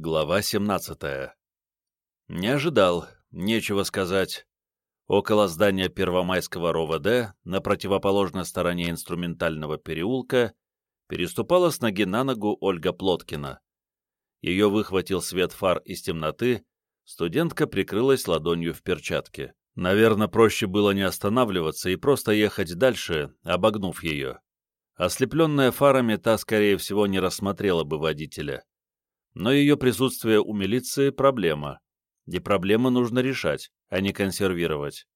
Глава 17 Не ожидал, нечего сказать. Около здания Первомайского РОВД, на противоположной стороне инструментального переулка, переступала с ноги на ногу Ольга Плоткина. Ее выхватил свет фар из темноты, студентка прикрылась ладонью в перчатке. Наверное, проще было не останавливаться и просто ехать дальше, обогнув ее. Ослепленная фарами, та, скорее всего, не рассмотрела бы водителя но ее присутствие у милиции – проблема. И проблемы нужно решать, а не консервировать.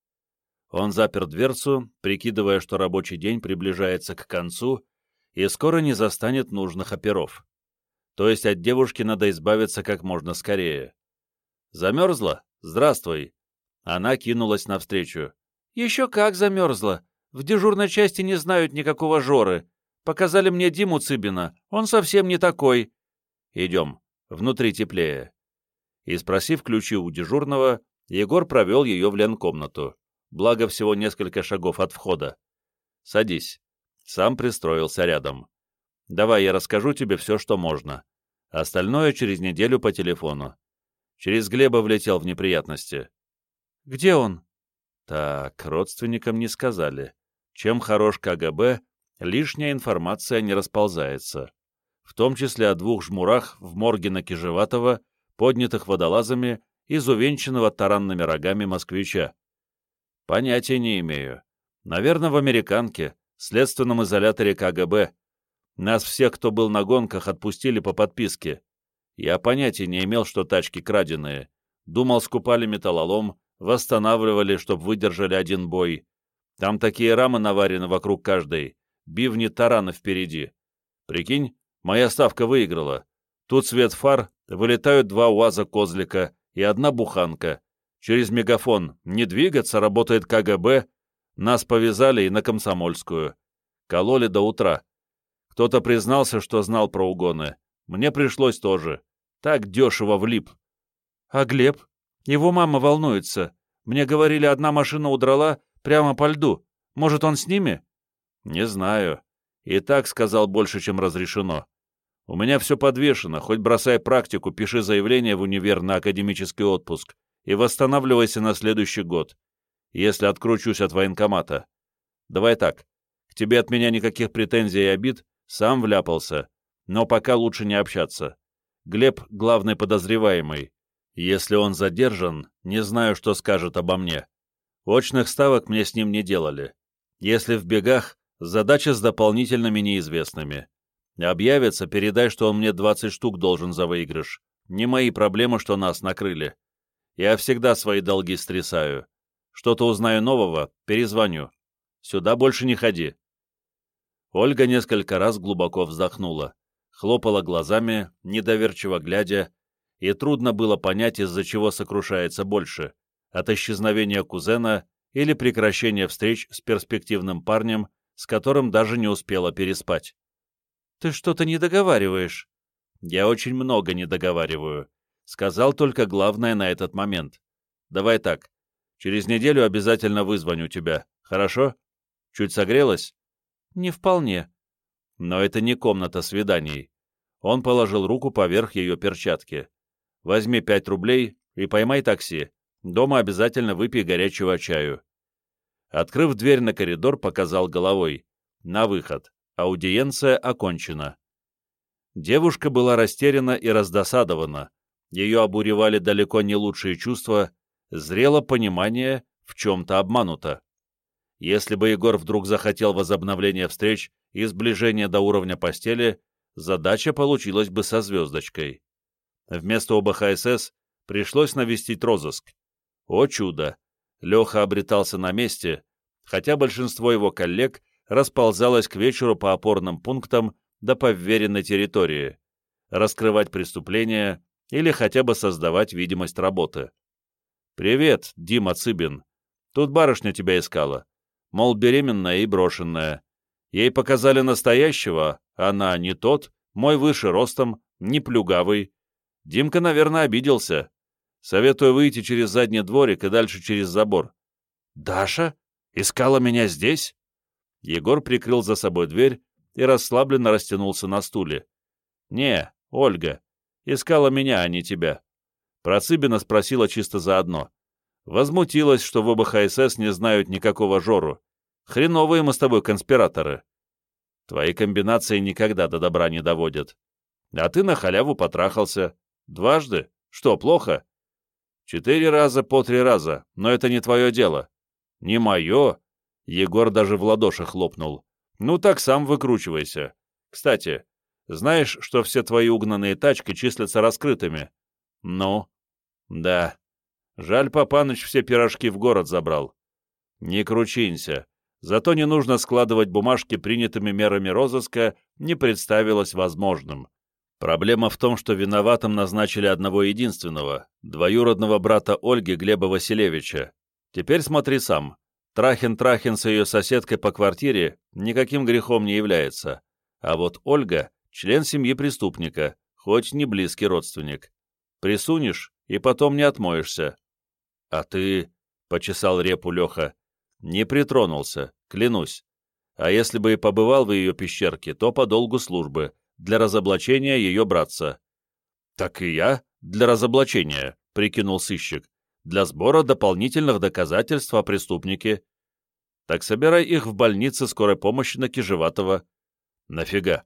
Он запер дверцу, прикидывая, что рабочий день приближается к концу и скоро не застанет нужных оперов. То есть от девушки надо избавиться как можно скорее. «Замерзла? Здравствуй!» Она кинулась навстречу. «Еще как замерзла! В дежурной части не знают никакого Жоры. Показали мне Диму Цыбина, он совсем не такой. Идем внутри теплее. И спросив ключи у дежурного, Егор провел ее в ленкомнату, благо всего несколько шагов от входа. «Садись». Сам пристроился рядом. «Давай я расскажу тебе все, что можно. Остальное через неделю по телефону. Через Глеба влетел в неприятности». «Где он?» «Так, родственникам не сказали. Чем хорош КГБ, лишняя информация не расползается в том числе о двух жмурах в морге на Кижеватова, поднятых водолазами из увенчанного таранными рогами москвича. Понятия не имею. Наверное, в американке, следственном изоляторе КГБ. Нас всех, кто был на гонках, отпустили по подписке. Я понятия не имел, что тачки краденые. Думал, скупали металлолом, восстанавливали, чтобы выдержали один бой. Там такие рамы наварены вокруг каждой, бивни тарана впереди. Прикинь, Моя ставка выиграла. Тут свет фар, вылетают два УАЗа-козлика и одна буханка. Через мегафон «Не двигаться» работает КГБ. Нас повязали и на Комсомольскую. Кололи до утра. Кто-то признался, что знал про угоны. Мне пришлось тоже. Так дешево влип. А Глеб? Его мама волнуется. Мне говорили, одна машина удрала прямо по льду. Может, он с ними? Не знаю. И так сказал больше, чем разрешено. У меня все подвешено, хоть бросай практику, пиши заявление в универ на академический отпуск и восстанавливайся на следующий год, если откручусь от военкомата. Давай так, к тебе от меня никаких претензий и обид, сам вляпался, но пока лучше не общаться. Глеб — главный подозреваемый. Если он задержан, не знаю, что скажет обо мне. Очных ставок мне с ним не делали. Если в бегах, задача с дополнительными неизвестными. Объявится, передай, что он мне 20 штук должен за выигрыш. Не мои проблемы, что нас накрыли. Я всегда свои долги стрясаю. Что-то узнаю нового, перезвоню. Сюда больше не ходи». Ольга несколько раз глубоко вздохнула, хлопала глазами, недоверчиво глядя, и трудно было понять, из-за чего сокрушается больше — от исчезновения кузена или прекращения встреч с перспективным парнем, с которым даже не успела переспать. Ты что-то не договариваешь. Я очень много не договариваю. Сказал только главное на этот момент. Давай так. Через неделю обязательно вызвоню тебя. Хорошо? Чуть согрелась? Не вполне. Но это не комната свиданий. Он положил руку поверх ее перчатки. Возьми пять рублей и поймай такси. Дома обязательно выпей горячего чаю. Открыв дверь на коридор, показал головой. На выход. Аудиенция окончена. Девушка была растеряна и раздосадована. Ее обуревали далеко не лучшие чувства, зрело понимание, в чем-то обмануто. Если бы Егор вдруг захотел возобновления встреч и сближения до уровня постели, задача получилась бы со звездочкой. Вместо ОБХСС пришлось навестить розыск. О чудо! Леха обретался на месте, хотя большинство его коллег расползалась к вечеру по опорным пунктам до поверенной территории, раскрывать преступления или хотя бы создавать видимость работы. «Привет, Дима Цыбин. Тут барышня тебя искала. Мол, беременная и брошенная. Ей показали настоящего, она не тот, мой выше ростом, не плюгавый. Димка, наверное, обиделся. Советую выйти через задний дворик и дальше через забор». «Даша? Искала меня здесь?» Егор прикрыл за собой дверь и расслабленно растянулся на стуле. «Не, Ольга. Искала меня, а не тебя. Про Цыбина спросила чисто заодно. Возмутилась, что в ОБХСС не знают никакого Жору. Хреновые мы с тобой конспираторы. Твои комбинации никогда до добра не доводят. А ты на халяву потрахался. Дважды? Что, плохо? Четыре раза по три раза, но это не твое дело. Не мое? Егор даже в ладоши хлопнул. Ну так сам выкручивайся. Кстати, знаешь, что все твои угнанные тачки числятся раскрытыми? Ну? Да. Жаль, Папаныч все пирожки в город забрал. Не кручинься. Зато не нужно складывать бумажки принятыми мерами розыска, не представилось возможным. Проблема в том, что виноватым назначили одного единственного, двоюродного брата Ольги Глеба Василевича. Теперь смотри сам. Трахин-Трахин с ее соседкой по квартире никаким грехом не является. А вот Ольга — член семьи преступника, хоть не близкий родственник. Присунешь, и потом не отмоешься. А ты, — почесал репу Леха, не притронулся, клянусь. А если бы и побывал в ее пещерке, то по долгу службы, для разоблачения ее братца. Так и я для разоблачения, — прикинул сыщик, для сбора дополнительных доказательств о преступнике. Так собирай их в больнице скорой помощи на Кижеватого. Нафига?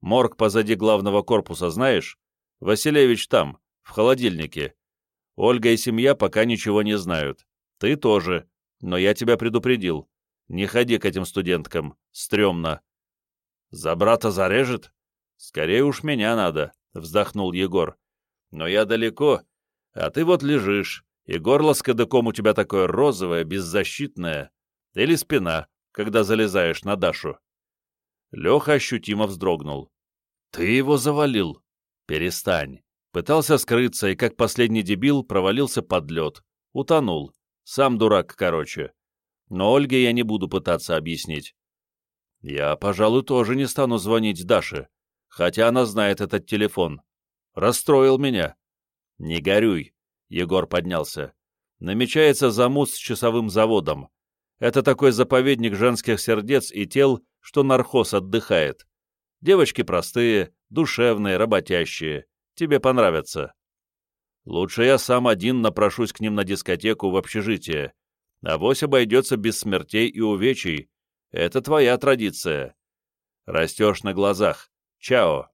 Морг позади главного корпуса знаешь? Василевич там, в холодильнике. Ольга и семья пока ничего не знают. Ты тоже. Но я тебя предупредил. Не ходи к этим студенткам. Стремно. За брата зарежет? Скорее уж меня надо, вздохнул Егор. Но я далеко, а ты вот лежишь, и горло с кадыком у тебя такое розовое, беззащитное. Или спина, когда залезаешь на Дашу. Леха ощутимо вздрогнул. «Ты его завалил!» «Перестань!» Пытался скрыться и, как последний дебил, провалился под лед. Утонул. Сам дурак, короче. Но Ольге я не буду пытаться объяснить. Я, пожалуй, тоже не стану звонить Даше, хотя она знает этот телефон. Расстроил меня. Не горюй, Егор поднялся. Намечается замут с часовым заводом. Это такой заповедник женских сердец и тел, что нархоз отдыхает. Девочки простые, душевные, работящие. Тебе понравятся. Лучше я сам один напрошусь к ним на дискотеку в общежитие. Авось обойдется без смертей и увечий. Это твоя традиция. Растешь на глазах. Чао.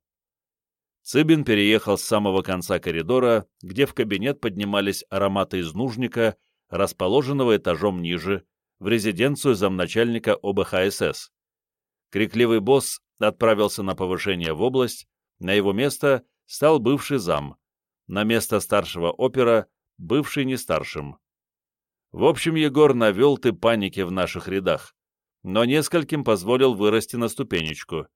Цыбин переехал с самого конца коридора, где в кабинет поднимались ароматы из нужника, расположенного этажом ниже, в резиденцию замначальника ОБХСС. Крикливый босс отправился на повышение в область, на его место стал бывший зам, на место старшего опера бывший не старшим. В общем, Егор навел ты паники в наших рядах, но нескольким позволил вырасти на ступенечку.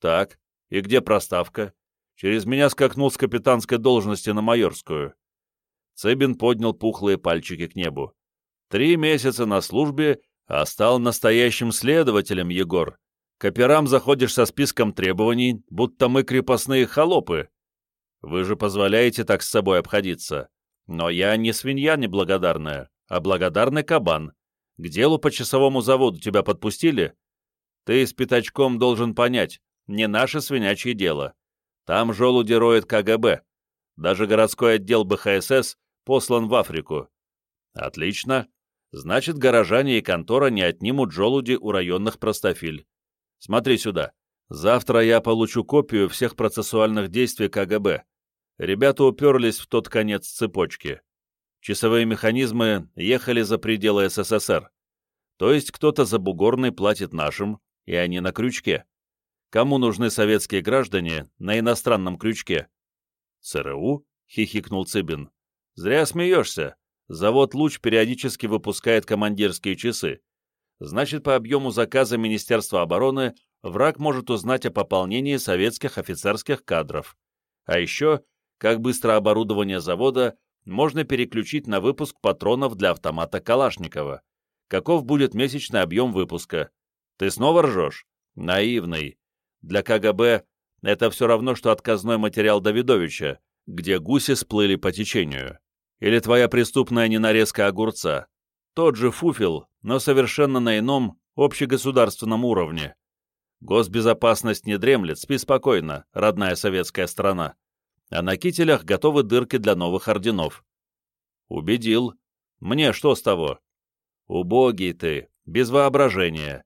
Так, и где проставка? Через меня скакнул с капитанской должности на майорскую. Цыбин поднял пухлые пальчики к небу. Три месяца на службе, а стал настоящим следователем, Егор. К операм заходишь со списком требований, будто мы крепостные холопы. Вы же позволяете так с собой обходиться. Но я не свинья неблагодарная, а благодарный кабан. К делу по часовому заводу тебя подпустили? Ты с пятачком должен понять, не наше свинячье дело. Там желуди роет КГБ. Даже городской отдел БХСС послан в Африку. Отлично. Значит, горожане и контора не отнимут желуди у районных простофиль. Смотри сюда. Завтра я получу копию всех процессуальных действий КГБ. Ребята уперлись в тот конец цепочки. Часовые механизмы ехали за пределы СССР. То есть кто-то за бугорный платит нашим, и они на крючке. Кому нужны советские граждане на иностранном крючке? ЦРУ? — хихикнул Цыбин. Зря смеешься. Завод «Луч» периодически выпускает командирские часы. Значит, по объему заказа Министерства обороны враг может узнать о пополнении советских офицерских кадров. А еще, как быстро оборудование завода можно переключить на выпуск патронов для автомата Калашникова. Каков будет месячный объем выпуска? Ты снова ржешь? Наивный. Для КГБ это все равно, что отказной материал Давидовича, где гуси сплыли по течению. Или твоя преступная ненарезка огурца. Тот же фуфел, но совершенно на ином, общегосударственном уровне. Госбезопасность не дремлет, спи спокойно, родная советская страна. а на кителях готовы дырки для новых орденов. Убедил. Мне что с того? Убогий ты, без воображения.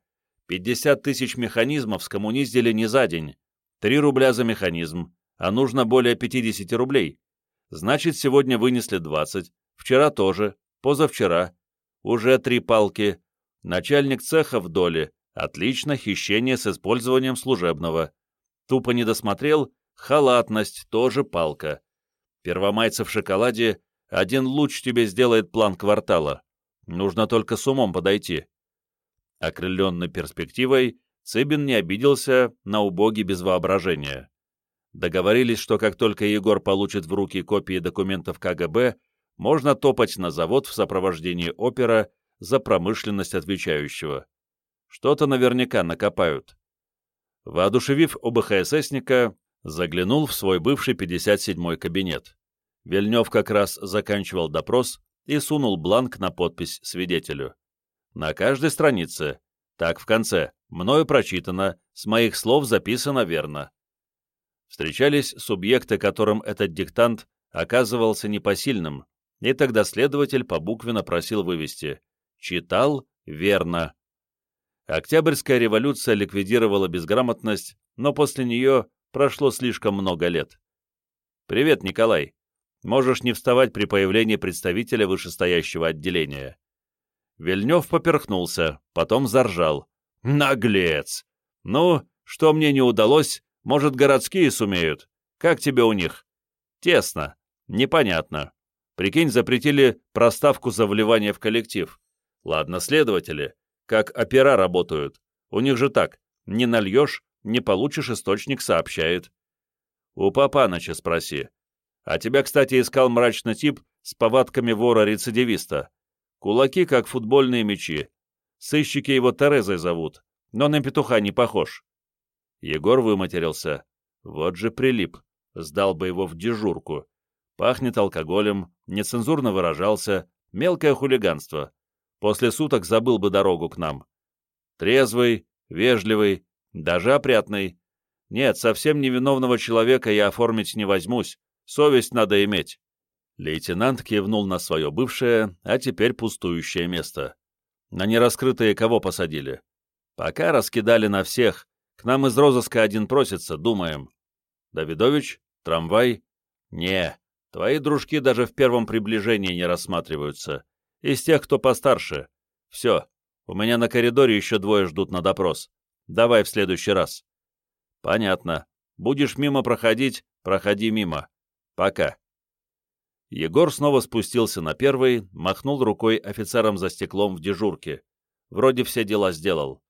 50 тысяч механизмов скоммуниздили не за день. 3 рубля за механизм, а нужно более 50 рублей. Значит, сегодня вынесли 20, вчера тоже, позавчера. Уже три палки. Начальник цеха в доле. Отлично, хищение с использованием служебного. Тупо не досмотрел, халатность, тоже палка. Первомайцы в шоколаде, один луч тебе сделает план квартала. Нужно только с умом подойти. Окрыленный перспективой, Цыбин не обиделся на убоги без воображения. Договорились, что как только Егор получит в руки копии документов КГБ, можно топать на завод в сопровождении опера за промышленность отвечающего. Что-то наверняка накопают. Воодушевив ОБХССника, заглянул в свой бывший 57-й кабинет. Вильнев как раз заканчивал допрос и сунул бланк на подпись свидетелю. На каждой странице, так в конце, мною прочитано, с моих слов записано верно. Встречались субъекты, которым этот диктант оказывался непосильным, и тогда следователь побуквенно просил вывести «Читал верно». Октябрьская революция ликвидировала безграмотность, но после нее прошло слишком много лет. «Привет, Николай. Можешь не вставать при появлении представителя вышестоящего отделения». Вильнев поперхнулся, потом заржал. «Наглец! Ну, что мне не удалось, может, городские сумеют? Как тебе у них? Тесно. Непонятно. Прикинь, запретили проставку за вливание в коллектив. Ладно, следователи. Как опера работают. У них же так. Не нальешь, не получишь, источник сообщает. У Папаныча спроси. А тебя, кстати, искал мрачный тип с повадками вора-рецидивиста. Кулаки, как футбольные мячи. Сыщики его Терезой зовут, но на петуха не похож. Егор выматерился. Вот же прилип. Сдал бы его в дежурку. Пахнет алкоголем, нецензурно выражался, мелкое хулиганство. После суток забыл бы дорогу к нам. Трезвый, вежливый, даже опрятный. Нет, совсем невиновного человека я оформить не возьмусь. Совесть надо иметь. Лейтенант кивнул на свое бывшее, а теперь пустующее место. На нераскрытые кого посадили? Пока раскидали на всех, к нам из розыска один просится, думаем. Давидович? Трамвай? Не, твои дружки даже в первом приближении не рассматриваются. Из тех, кто постарше. Все, у меня на коридоре еще двое ждут на допрос. Давай в следующий раз. Понятно. Будешь мимо проходить, проходи мимо. Пока. Егор снова спустился на первый, махнул рукой офицерам за стеклом в дежурке. Вроде все дела сделал.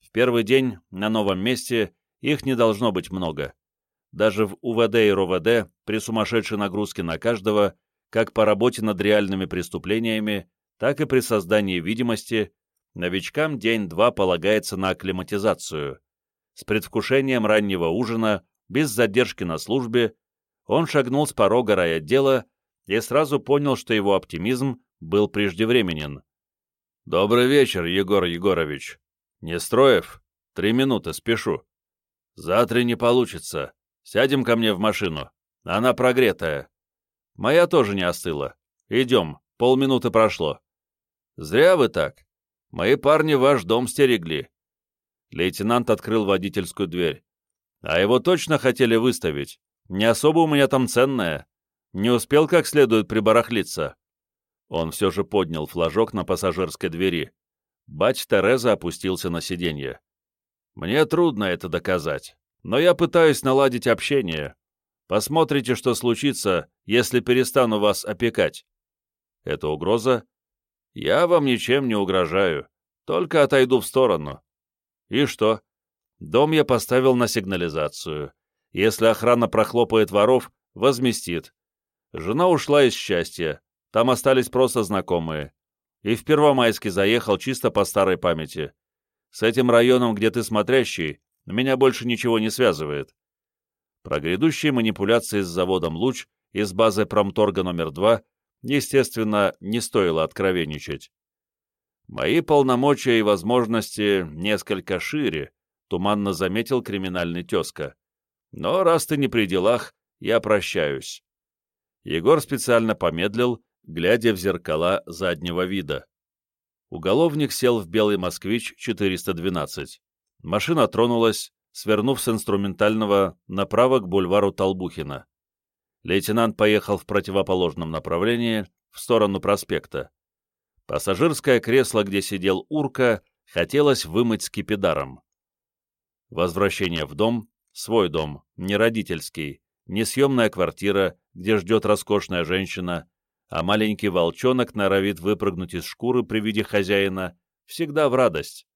В первый день на новом месте их не должно быть много. Даже в УВД и РОВД при сумасшедшей нагрузке на каждого, как по работе над реальными преступлениями, так и при создании видимости, новичкам день-два полагается на акклиматизацию. С предвкушением раннего ужина, без задержки на службе, он шагнул с порога райотдела и сразу понял, что его оптимизм был преждевременен. «Добрый вечер, Егор Егорович», «Нестроев? Три минуты, спешу». «Завтра не получится. Сядем ко мне в машину. Она прогретая». «Моя тоже не остыла. Идем, полминуты прошло». «Зря вы так. Мои парни ваш дом стерегли». Лейтенант открыл водительскую дверь. «А его точно хотели выставить? Не особо у меня там ценное. Не успел как следует прибарахлиться». Он все же поднял флажок на пассажирской двери. Бать Тереза опустился на сиденье. «Мне трудно это доказать, но я пытаюсь наладить общение. Посмотрите, что случится, если перестану вас опекать». «Это угроза?» «Я вам ничем не угрожаю, только отойду в сторону». «И что?» «Дом я поставил на сигнализацию. Если охрана прохлопает воров, возместит. Жена ушла из счастья, там остались просто знакомые и в Первомайске заехал чисто по старой памяти. С этим районом, где ты смотрящий, меня больше ничего не связывает. Про грядущие манипуляции с заводом «Луч» из базы промторга номер 2, естественно, не стоило откровенничать. Мои полномочия и возможности несколько шире, туманно заметил криминальный тезка. Но раз ты не при делах, я прощаюсь». Егор специально помедлил, глядя в зеркала заднего вида. Уголовник сел в белый «Москвич-412». Машина тронулась, свернув с инструментального направо к бульвару Толбухина. Лейтенант поехал в противоположном направлении, в сторону проспекта. Пассажирское кресло, где сидел Урка, хотелось вымыть скипидаром. Возвращение в дом, свой дом, не родительский, не съемная квартира, где ждет роскошная женщина, а маленький волчонок норовит выпрыгнуть из шкуры при виде хозяина, всегда в радость.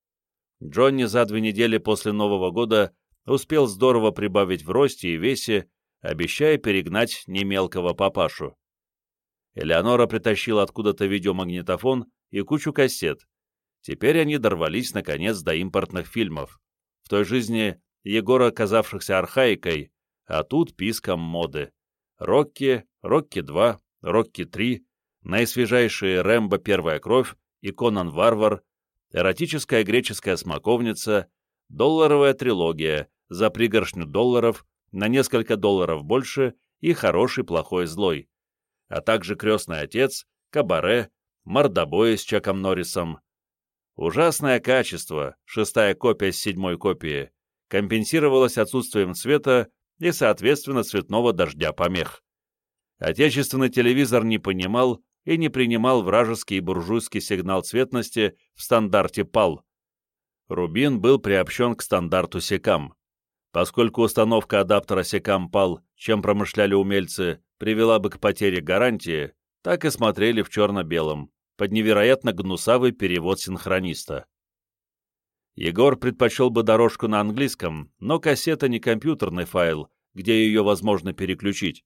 Джонни за две недели после Нового года успел здорово прибавить в росте и весе, обещая перегнать немелкого папашу. Элеонора притащила откуда-то видеомагнитофон и кучу кассет. Теперь они дорвались, наконец, до импортных фильмов. В той жизни Егора, оказавшихся архаикой, а тут писком моды. Рокки, Рокки-2, Рокки-3, наисвежайшие Рэмбо «Первая кровь» и Конан Варвар, эротическая греческая смоковница, долларовая трилогия за пригоршню долларов на несколько долларов больше и хороший, плохой, злой, а также крестный отец, кабаре, мордобой с Чаком Норрисом. Ужасное качество, шестая копия с седьмой копии, компенсировалось отсутствием цвета и, соответственно, цветного дождя помех. Отечественный телевизор не понимал и не принимал вражеский буржуйский сигнал цветности в стандарте ПАЛ. Рубин был приобщен к стандарту СЕКАМ. Поскольку установка адаптера СЕКАМ-ПАЛ, чем промышляли умельцы, привела бы к потере гарантии, так и смотрели в черно-белом, под невероятно гнусавый перевод синхрониста. Егор предпочел бы дорожку на английском, но кассета не компьютерный файл, где ее возможно переключить.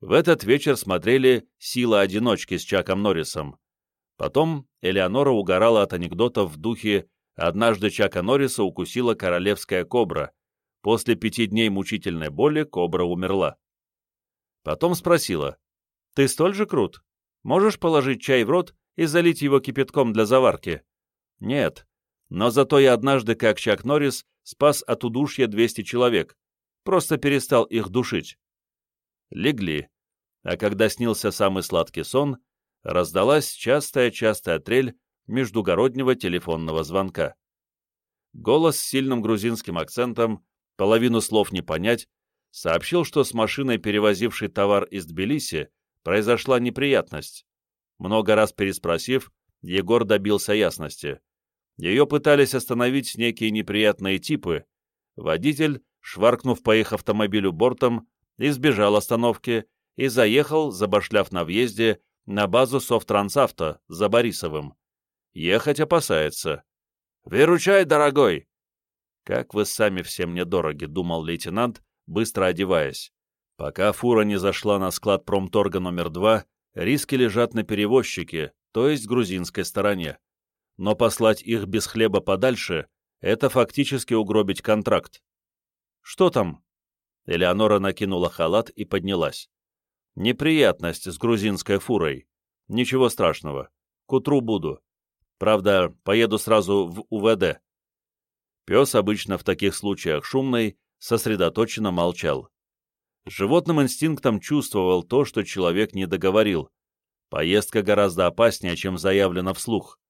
В этот вечер смотрели «Сила одиночки» с Чаком Норрисом. Потом Элеонора угорала от анекдотов в духе «Однажды Чака Норриса укусила королевская кобра. После пяти дней мучительной боли кобра умерла». Потом спросила «Ты столь же крут? Можешь положить чай в рот и залить его кипятком для заварки?» «Нет, но зато я однажды, как Чак Норрис, спас от удушья 200 человек. Просто перестал их душить». Легли, а когда снился самый сладкий сон, раздалась частая-частая трель междугороднего телефонного звонка. Голос с сильным грузинским акцентом, половину слов не понять, сообщил, что с машиной, перевозившей товар из Тбилиси, произошла неприятность. Много раз переспросив, Егор добился ясности. Ее пытались остановить некие неприятные типы. Водитель, шваркнув по их автомобилю бортом, избежал остановки и заехал, забашляв на въезде, на базу Софтрансавто за Борисовым. Ехать опасается. «Выручай, дорогой!» «Как вы сами всем недороги», — думал лейтенант, быстро одеваясь. Пока фура не зашла на склад промторга номер два, риски лежат на перевозчике, то есть грузинской стороне. Но послать их без хлеба подальше — это фактически угробить контракт. «Что там?» Элеонора накинула халат и поднялась. Неприятность с грузинской фурой. Ничего страшного. К утру буду. Правда, поеду сразу в УВД. Пес, обычно в таких случаях шумный, сосредоточенно молчал. Животным инстинктом чувствовал то, что человек не договорил. Поездка гораздо опаснее, чем заявлено вслух.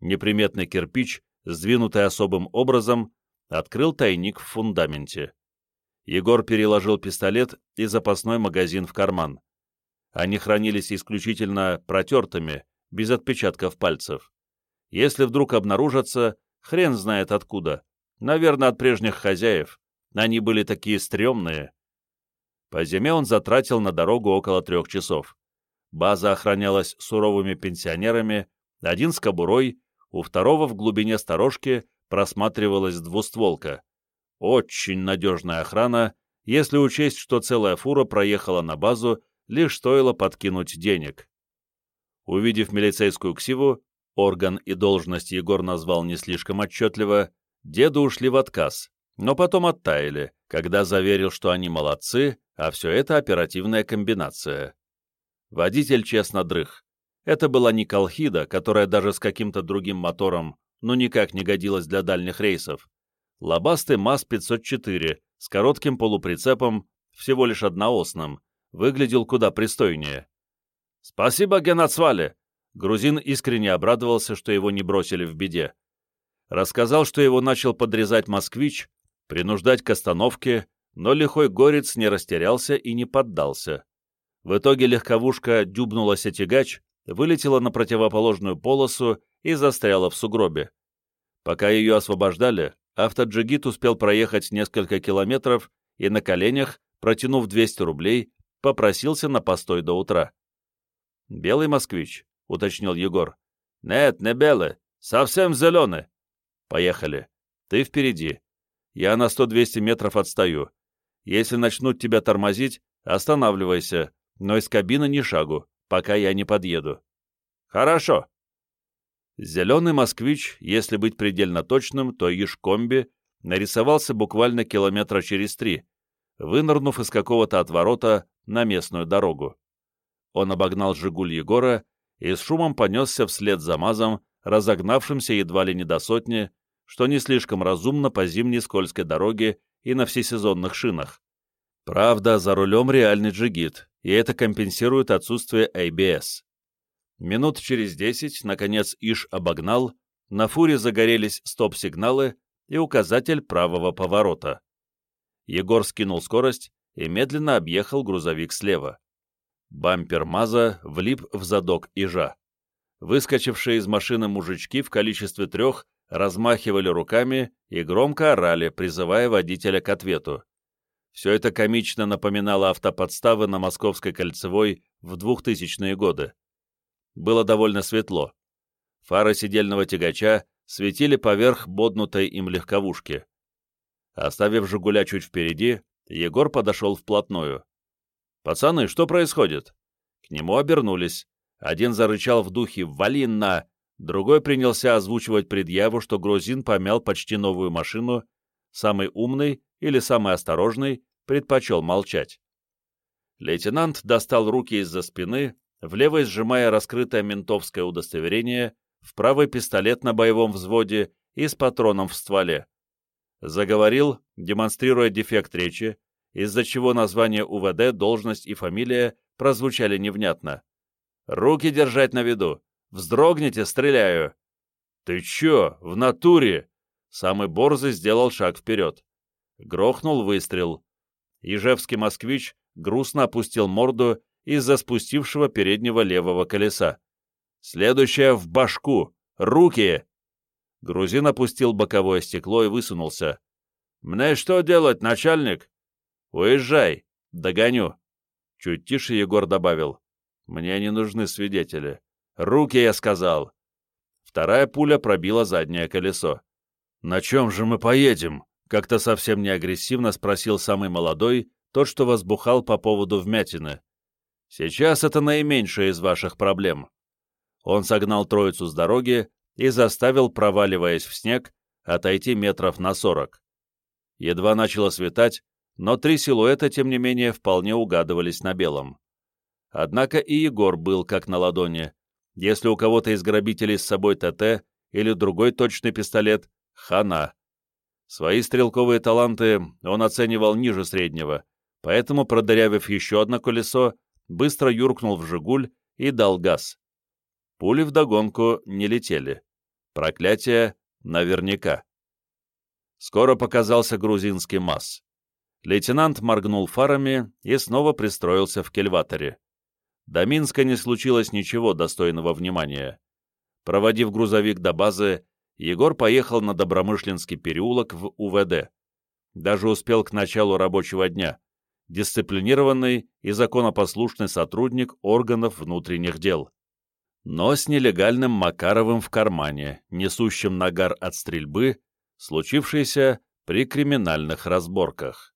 Неприметный кирпич, сдвинутый особым образом, открыл тайник в фундаменте. Егор переложил пистолет и запасной магазин в карман. Они хранились исключительно протертыми, без отпечатков пальцев. Если вдруг обнаружатся, хрен знает откуда. Наверное, от прежних хозяев. Они были такие стрёмные. По зиме он затратил на дорогу около трех часов. База охранялась суровыми пенсионерами, один с кобурой, у второго в глубине сторожки просматривалась двустволка. Очень надежная охрана, если учесть, что целая фура проехала на базу, лишь стоило подкинуть денег. Увидев милицейскую ксиву, орган и должность Егор назвал не слишком отчетливо, деду ушли в отказ, но потом оттаяли, когда заверил, что они молодцы, а все это оперативная комбинация. Водитель честно дрых. Это была не колхида, которая даже с каким-то другим мотором ну никак не годилась для дальних рейсов, лобастый МАЗ-504 с коротким полуприцепом, всего лишь одноосным, выглядел куда пристойнее. «Спасибо, Генацвале!» Грузин искренне обрадовался, что его не бросили в беде. Рассказал, что его начал подрезать москвич, принуждать к остановке, но лихой горец не растерялся и не поддался. В итоге легковушка дюбнулась тягач, вылетела на противоположную полосу и застряла в сугробе. Пока ее освобождали, автоджигит успел проехать несколько километров и на коленях, протянув 200 рублей, попросился на постой до утра. «Белый москвич», — уточнил Егор. «Нет, не белый, совсем зеленый». «Поехали. Ты впереди. Я на 100-200 метров отстаю. Если начнут тебя тормозить, останавливайся, но из кабины ни шагу, пока я не подъеду». «Хорошо». Зеленый москвич, если быть предельно точным, то Ешкомби, нарисовался буквально километра через три, вынырнув из какого-то отворота на местную дорогу. Он обогнал «Жигуль» Егора и с шумом понесся вслед за Мазом, разогнавшимся едва ли не до сотни, что не слишком разумно по зимней скользкой дороге и на всесезонных шинах. Правда, за рулем реальный джигит, и это компенсирует отсутствие ABS. Минут через десять, наконец, Иш обогнал, на фуре загорелись стоп-сигналы и указатель правого поворота. Егор скинул скорость и медленно объехал грузовик слева. Бампер МАЗа влип в задок ижа. Выскочившие из машины мужички в количестве трех размахивали руками и громко орали, призывая водителя к ответу. Все это комично напоминало автоподставы на Московской кольцевой в 2000-е годы. Было довольно светло. Фары сидельного тягача светили поверх боднутой им легковушки. Оставив «Жигуля» чуть впереди, Егор подошел вплотную. «Пацаны, что происходит?» К нему обернулись. Один зарычал в духе «Вали на!», другой принялся озвучивать предъяву, что грузин помял почти новую машину, самый умный или самый осторожный предпочел молчать. Лейтенант достал руки из-за спины, в левой сжимая раскрытое ментовское удостоверение, в правый пистолет на боевом взводе и с патроном в стволе. Заговорил, демонстрируя дефект речи, из-за чего название УВД, должность и фамилия прозвучали невнятно. «Руки держать на виду! Вздрогните, стреляю!» «Ты чё, в натуре?» Самый борзый сделал шаг вперед. Грохнул выстрел. Ежевский москвич грустно опустил морду из-за спустившего переднего левого колеса. «Следующая в башку! Руки!» Грузин опустил боковое стекло и высунулся. «Мне что делать, начальник?» «Уезжай! Догоню!» Чуть тише Егор добавил. «Мне не нужны свидетели. Руки, я сказал!» Вторая пуля пробила заднее колесо. «На чем же мы поедем?» Как-то совсем не агрессивно спросил самый молодой, тот, что возбухал по поводу вмятины. «Сейчас это наименьшая из ваших проблем». Он согнал троицу с дороги, и заставил, проваливаясь в снег, отойти метров на сорок. Едва начало светать, но три силуэта, тем не менее, вполне угадывались на белом. Однако и Егор был как на ладони. Если у кого-то из грабителей с собой ТТ или другой точный пистолет, хана. Свои стрелковые таланты он оценивал ниже среднего, поэтому, продырявив еще одно колесо, быстро юркнул в «Жигуль» и дал газ. Пули вдогонку не летели. Проклятие наверняка. Скоро показался грузинский масс. Лейтенант моргнул фарами и снова пристроился в кельваторе. До Минска не случилось ничего достойного внимания. Проводив грузовик до базы, Егор поехал на Добромышленский переулок в УВД. Даже успел к началу рабочего дня. Дисциплинированный и законопослушный сотрудник органов внутренних дел но с нелегальным Макаровым в кармане, несущим нагар от стрельбы, случившейся при криминальных разборках.